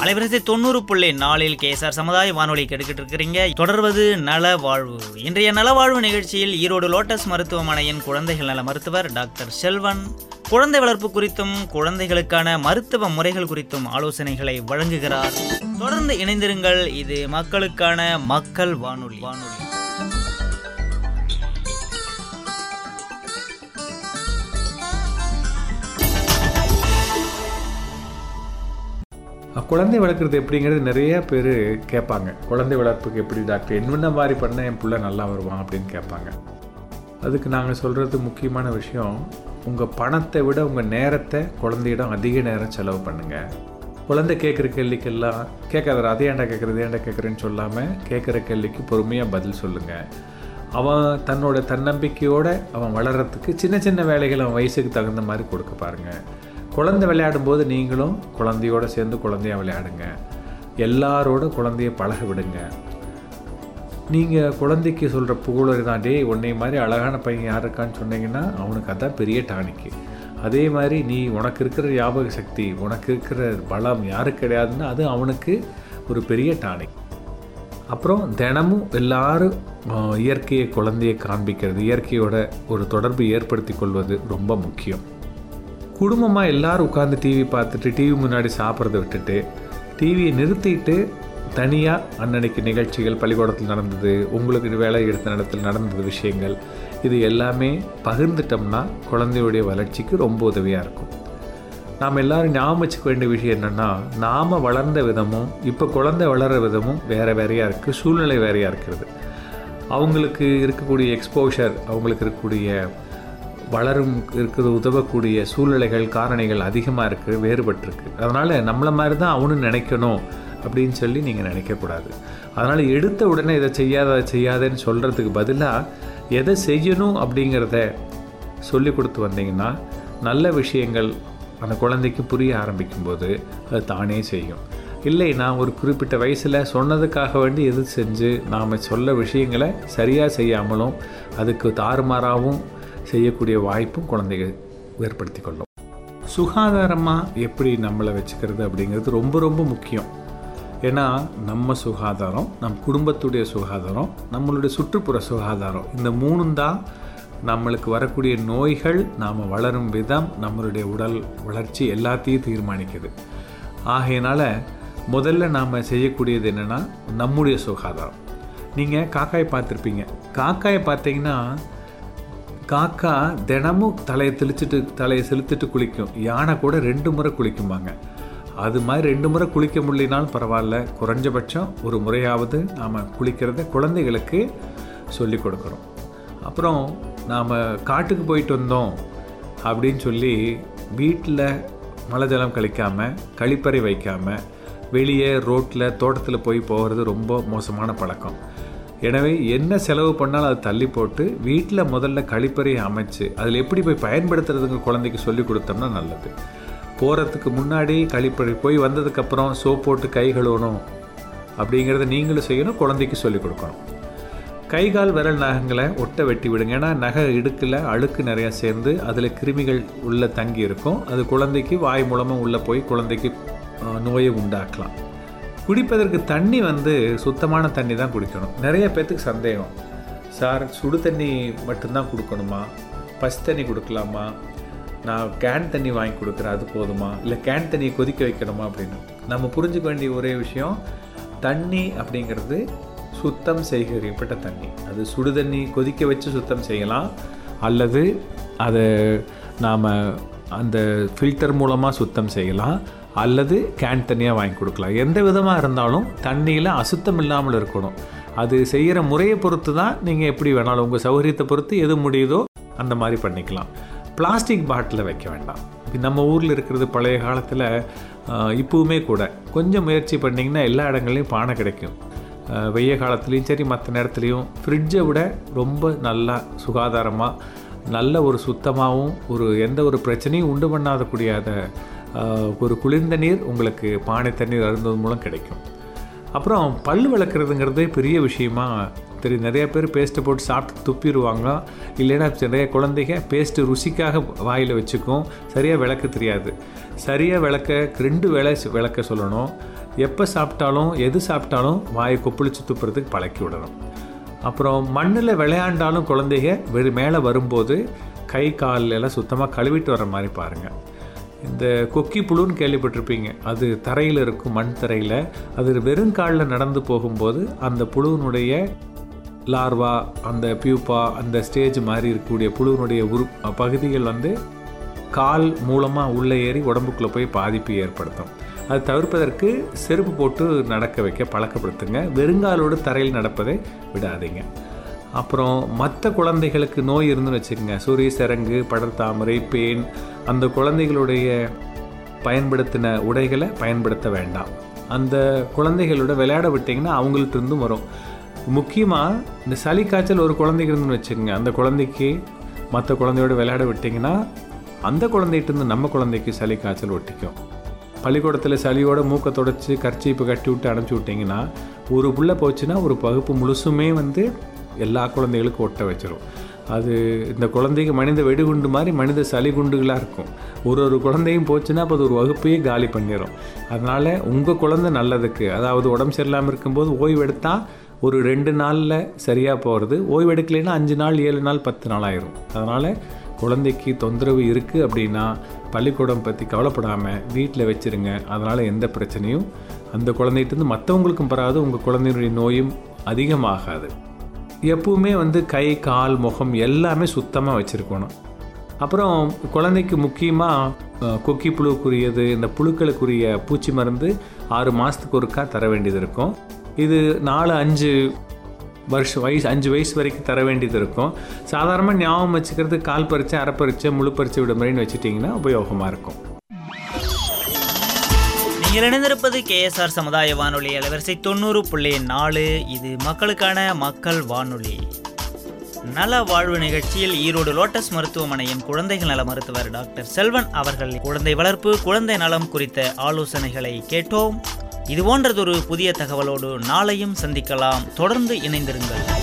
அலைவரிசை தொண்ணூறு புள்ளி நாலில் கேஎஸ்ஆர் சமுதாய வானொலி கெடுக்கிட்டு இருக்கிறீங்க. தொடர்வது நல வாழ்வு. இன்றைய நலவாழ்வு நிகழ்ச்சியில் ஈரோடு லோட்டஸ் மருத்துவமனையின் குழந்தைகள் நல மருத்துவர் டாக்டர் செல்வன். குழந்தை வளர்ப்பு குறித்தும் குழந்தைகளுக்கான மருத்துவ முறைகள் குறித்தும் ஆலோசனைகளை வழங்குகிறார். தொடர்ந்து இணைந்திருங்கள். இது மக்களுக்கான மக்கள் வானொலி வானொலி. குழந்தை வளர்க்குறது எப்படிங்கிறது நிறைய பேர் கேட்பாங்க. குழந்தை வளர்ப்புக்கு எப்படி டாக்டர் என்னென்ன மாதிரி பண்ணால் என் பிள்ளை நல்லா வருவான் அப்படின்னு கேட்பாங்க. அதுக்கு நாங்கள் சொல்கிறது முக்கியமான விஷயம் உங்கள் பணத்தை விட உங்கள் நேரத்தை குழந்தையிடம் அதிக நேரம் செலவு பண்ணுங்கள் குழந்தை கேட்குற கேள்விக்கெல்லாம் கேட்காத அதே ஏன்டா கேட்குறது ஏன்டா கேட்குறேன்னு சொல்லாமல் கேட்குற கேள்விக்கு பொறுமையாக பதில் சொல்லுங்கள் அவன் தன்னோட தன்னம்பிக்கையோடு அவன் வளர்கிறதுக்கு சின்ன சின்ன வேலைகள் அவன் வயசுக்கு தகுந்த மாதிரி கொடுக்க பாருங்கள் குழந்தை விளையாடும்போது நீங்களும் குழந்தையோடு சேர்ந்து குழந்தையா விளையாடுங்க. எல்லாரோட குழந்தைய பழக விடுங்க. நீங்கள் குழந்தைக்கு சொல்கிற புகழர் தான். டே உன்னை மாதிரி அழகான பையன் யார் இருக்கான்னு சொன்னீங்கன்னா அவனுக்கு அதான் பெரிய டானிக்கு அதே மாதிரி நீ உனக்கு இருக்கிற ஞாபக சக்தி உனக்கு இருக்கிற பலம் யாருக்கு கிடையாதுன்னா அது அவனுக்கு ஒரு பெரிய டானிக். அப்புறம் தினமும் எல்லாரும் இயற்கையை குழந்தையை காண்பிக்கிறது இயற்கையோட ஒரு தொடர்பு ஏற்படுத்தி கொள்வது ரொம்ப முக்கியம். குடும்பமாக எல்லோரும் உட்காந்து டிவி பார்த்துட்டு டிவி முன்னாடி சாப்பிட்றத விட்டுட்டு டிவியை நிறுத்திட்டு தனியாக அன்னன்னைக்கு நிகழ்ச்சிகள் பள்ளிக்கூடத்தில் நடந்தது உங்களுக்கு வேலை எடுத்த இடத்துல நடந்தது விஷயங்கள் இது எல்லாமே பகிர்ந்துட்டோம்னா குழந்தையுடைய வளர்ச்சிக்கு ரொம்ப உதவியாக இருக்கும். நாம் எல்லோரும் ஞாபகம் வச்சுக்க வேண்டிய விஷயம் என்னென்னா நாம் வளர்ந்த விதமும் இப்போ குழந்தை வளர்கிற விதமும் வேறு வேறையாக இருக்குது சூழ்நிலை வேறையாக இருக்கிறது. அவங்களுக்கு இருக்கக்கூடிய எக்ஸ்போஷர் அவங்களுக்கு இருக்கக்கூடிய வளரும் இருக்கிறது உதவக்கூடிய சூழ்நிலைகள் காரணிகள் அதிகமாக இருக்குது வேறுபட்டிருக்கு. அதனால் நம்மளை மாதிரி தான் அவனும் நினைக்கணும் அப்படின்னு சொல்லி நீங்கள் நினைக்கக்கூடாது. அதனால் எடுத்த உடனே இதை செய்யாத அதை செய்யாதேன்னு சொல்கிறதுக்கு பதிலாக எதை செய்யணும் அப்படிங்கிறத சொல்லி கொடுத்து வந்தீங்கன்னா நல்ல விஷயங்கள் அந்த குழந்தைக்கு புரிய ஆரம்பிக்கும்போது அது தானே செய்யும். இல்லைன்னா ஒரு குறிப்பிட்ட வயசில் சொன்னதுக்காக வேண்டி எது செஞ்சு நாம் சொல்ல விஷயங்களை சரியாக செய்யாமலும் அதுக்கு தாறுமாறாகவும் செய்யக்கூடிய வாய்ப்பும் குழந்தைகள் ஏற்படுத்தி கொள்ளும். சுகாதாரமாக எப்படி நம்மளை வச்சுக்கிறது அப்படிங்கிறது ரொம்ப ரொம்ப முக்கியம். ஏன்னா நம்ம சுகாதாரம் நம் குடும்பத்துடைய சுகாதாரம் நம்மளுடைய சுற்றுப்புற சுகாதாரம் இந்த மூணும் தான் நம்மளுக்கு வரக்கூடிய நோய்கள் நாம் வளரும் விதம் நம்மளுடைய உடல் வளர்ச்சி எல்லாத்தையும் தீர்மானிக்குது. ஆகையினால் முதல்ல நாம் செய்யக்கூடியது என்னென்னா நம்முடைய சுகாதாரம். நீங்கள் காக்காயை பார்த்துருப்பீங்க. காக்காயை பார்த்தீங்கன்னா காக்கா தினமும் தலையை தெளிச்சிட்டு தலையை செலுத்திட்டு குளிக்கும். யானை கூட ரெண்டு முறை குளிக்குமாங்க. அது மாதிரி ரெண்டு முறை குளிக்க முடியலனாலும் பரவாயில்ல. குறைஞ்சபட்சம் ஒரு முறையாவது நாம் குளிக்கிறத குழந்தைகளுக்கு சொல்லி கொடுக்குறோம் அப்புறம் நாம் காட்டுக்கு போயிட்டு வந்தோம் அப்படின்னு சொல்லி வீட்டில் மழை ஜலம் கழிக்காமல் கழிப்பறை வைக்காமல் வெளியே ரோட்டில் தோட்டத்தில் போய் போகிறது ரொம்ப மோசமான பழக்கம். எனவே என்ன செலவு பண்ணாலும் அதை தள்ளி போட்டு வீட்டில் முதல்ல கழிப்பறையை அமைச்சு அதில் எப்படி போய் பயன்படுத்துறதுங்க குழந்தைக்கு சொல்லி கொடுத்தோம்னா நல்லது. போகிறதுக்கு முன்னாடி கழிப்பறை போய் வந்ததுக்கப்புறம் சோப் போட்டு கை கழுவணும் அப்படிங்கிறத நீங்களும் செய்யணும் குழந்தைக்கு சொல்லிக் கொடுக்கணும். கை கால் விரல் நகங்களை ஒட்ட வெட்டி விடுங்க. ஏன்னா நகை இடுக்கில் அழுக்கு நிறையா சேர்ந்து அதில் கிருமிகள் உள்ளே தங்கி இருக்கும். அது குழந்தைக்கு வாய் மூலமாக உள்ளே போய் குழந்தைக்கு நோயை உண்டாக்கலாம். குடிப்பதற்கு தண்ணி வந்து சுத்தமான தண்ணி தான் குடிக்கணும். நிறைய பேர்த்துக்கு சந்தேகம். சார் சுடு தண்ணி மட்டும்தான் கொடுக்கணுமா? பசு தண்ணி கொடுக்கலாமா? நான் கேன் தண்ணி வாங்கி கொடுக்குறேன் அது போதுமா? இல்லை கேன் தண்ணியை கொதிக்க வைக்கணுமா? அப்படின்னு. நம்ம புரிஞ்சுக்க வேண்டிய ஒரே விஷயம் தண்ணி அப்படிங்கிறது சுத்தம் செய்கிறப்பட்ட தண்ணி. அது சுடு தண்ணி கொதிக்க வச்சு சுத்தம் செய்யலாம். அல்லது அதை நாம் அந்த ஃபில்டர் மூலமாக சுத்தம் செய்யலாம். அல்லது கேன் தண்ணியாக வாங்கி கொடுக்கலாம். எந்த விதமாக இருந்தாலும் தண்ணியில் அசுத்தம் இல்லாமல் இருக்கணும். அது செய்கிற முறையை பொறுத்து தான் நீங்கள் எப்படி வேணாலும் உங்கள் சௌகரியத்தை பொறுத்து எது முடியுதோ அந்த மாதிரி பண்ணிக்கலாம். பிளாஸ்டிக் பாட்டிலில் வைக்க வேண்டாம். நம்ம ஊரில் இருக்கிறது பழைய காலத்தில் இப்போவுமே கூட கொஞ்சம் முயற்சி பண்ணிங்கன்னா எல்லா இடங்கள்லையும் பானை கிடைக்கும். வெய்ய காலத்துலேயும் சரி மற்ற நேரத்துலையும் ஃப்ரிட்ஜை விட ரொம்ப நல்லா சுகாதாரமாக நல்ல ஒரு சுத்தமாகவும் ஒரு எந்த ஒரு பிரச்சனையும் உண்டு பண்ணாத அதை ஒரு குளிர்ந்த நீர் உங்களுக்கு பானை தண்ணீர் அருந்தது மூலம் கிடைக்கும். அப்புறம் பல் விளக்குறதுங்கிறதே பெரிய விஷயமா. தெரியும் நிறைய பேர் பேஸ்ட்டை போட்டு சாப்பிட்டு துப்பிடுவாங்க. இல்லைன்னா நிறைய குழந்தைங்க பேஸ்ட்டு ருசிக்காக வாயில் வச்சுக்கும். சரியாக விளக்க தெரியாது. சரியாக விளக்க ரெண்டு வேலை விளக்க சொல்லணும். எப்போ சாப்பிட்டாலும் எது சாப்பிட்டாலும் வாயை கொப்பளிச்சு துப்புறதுக்கு பழக்கி விடணும். அப்புறம் மண்ணில் விளையாண்டாலும் குழந்தைங்க வெறு மேலே வரும்போது கை கால் எல்லாம் சுத்தமாக கழுவிட்டு வர மாதிரி பாருங்கள் இந்த கொக்கி புழுன்னு கேள்விப்பட்டிருப்பீங்க. அது தரையில் இருக்கும் மண் தரையில். அது வெறுங்காலில் நடந்து போகும்போது அந்த புழுவினுடைய லார்வா அந்த பியூப்பா அந்த ஸ்டேஜ் மாதிரி இருக்கக்கூடிய புழுவினுடைய உரு பகுதிகள் வந்து கால் மூலமாக உள்ளே ஏறி உடம்புக்குள்ளே போய் பாதிப்பு ஏற்படுத்தும். அது தவிர்ப்பதற்கு செருப்பு போட்டு நடக்க வைக்க பழக்கப்படுத்துங்க. வெறுங்காலோடு தரையில் நடப்பதை விடாதீங்க. அப்புறம் மற்ற குழந்தைகளுக்கு நோய் இருந்துன்னு வச்சுக்கோங்க. சூரிய சரங்கு படர்தாமரை பேன் அந்த குழந்தைகளுடைய பயன்படுத்தின உடைகளை பயன்படுத்த வேண்டாம். அந்த குழந்தைகளோட விளையாட விட்டிங்கன்னா அவங்கள்ட்ட இருந்தும் வரும். முக்கியமாக இந்த சளி காய்ச்சல் ஒரு குழந்தைக்கு இருந்துன்னு வச்சுக்கோங்க. அந்த குழந்தைக்கு மற்ற குழந்தையோட விளையாட விட்டிங்கன்னா அந்த குழந்தைகிட்டேருந்து நம்ம குழந்தைக்கு சளி காய்ச்சல் ஒட்டிக்கும். பள்ளிக்கூடத்தில் சளியோட மூக்கை தொடச்சி கர்ச்சீப்பு கட்டி விட்டு அனுப்பிச்சி விட்டிங்கன்னா ஒரு புள்ள போச்சுன்னா ஒரு பகுப்பு முழுசுமே வந்து எல்லா குழந்தைகளுக்கும் ஒட்ட வச்சிரும். அது இந்த குழந்தைக்கு மனித வெடிகுண்டு மாதிரி மனித சளி குண்டுகளாக இருக்கும். ஒரு ஒரு குழந்தையும் போச்சுன்னா அப்போ அது ஒரு வகுப்பையே காலி பண்ணிடும் அதனால் உங்கள் குழந்தை நல்லதுக்கு அதாவது உடம்பு சரியில்லாமல் இருக்கும்போது ஓய்வு எடுத்தால் ஒரு ரெண்டு நாளில் சரியாக போகிறது ஓய்வு எடுக்கலைன்னா அஞ்சு நாள் ஏழு நாள் பத்து நாள் ஆயிரும். அதனால் குழந்தைக்கு தொந்தரவு இருக்குது அப்படின்னா பள்ளிக்கூடம் பற்றி கவலைப்படாமல் வீட்டில் வச்சுருங்க. அதனால் எந்த பிரச்சனையும் அந்த குழந்தைகிட்டேருந்து மற்றவங்களுக்கும் பராது உங்கள் குழந்தையினுடைய நோயும் அதிகமாகாது. எப்பவுமே வந்து கை கால் முகம் எல்லாமே சுத்தமாக வச்சுருக்கணும். அப்புறம் குழந்தைக்கு முக்கியமாக கொக்கி புழுக்குரியது இந்த புழுக்களுக்குரிய பூச்சி மருந்து ஆறு மாதத்துக்கு ஒருக்கா தர வேண்டியது இருக்கும். இது நாலு அஞ்சு வருஷம் வயசு அஞ்சு வயசு வரைக்கும் தர வேண்டியது இருக்கும். சாதாரணமாக ஞாபகம் வச்சுக்கிறது கால் பறிச்சு அரை முழு பறிச்சு விடுமுறைன்னு வச்சுட்டிங்கன்னா உபயோகமாக இருக்கும். நீங்கள் இணைந்திருப்பது கேஎஸ்ஆர் சமுதாய வானொலி அலைவரிசை தொண்ணூறு புள்ளி நாலு. இது மக்களுக்கான மக்கள் வானொலி. நல வாழ்வு நிகழ்ச்சியில் ஈரோடு லோட்டஸ் மருத்துவமனையின் குழந்தைகள் நல மருத்துவர் டாக்டர் செல்வன் அவர்கள் குழந்தை வளர்ப்பு குழந்தை நலம் குறித்த ஆலோசனைகளை கேட்டோம். இது போன்றதொரு புதிய தகவலோடு நாளையும் சந்திக்கலாம். தொடர்ந்து இணைந்திருங்கள்.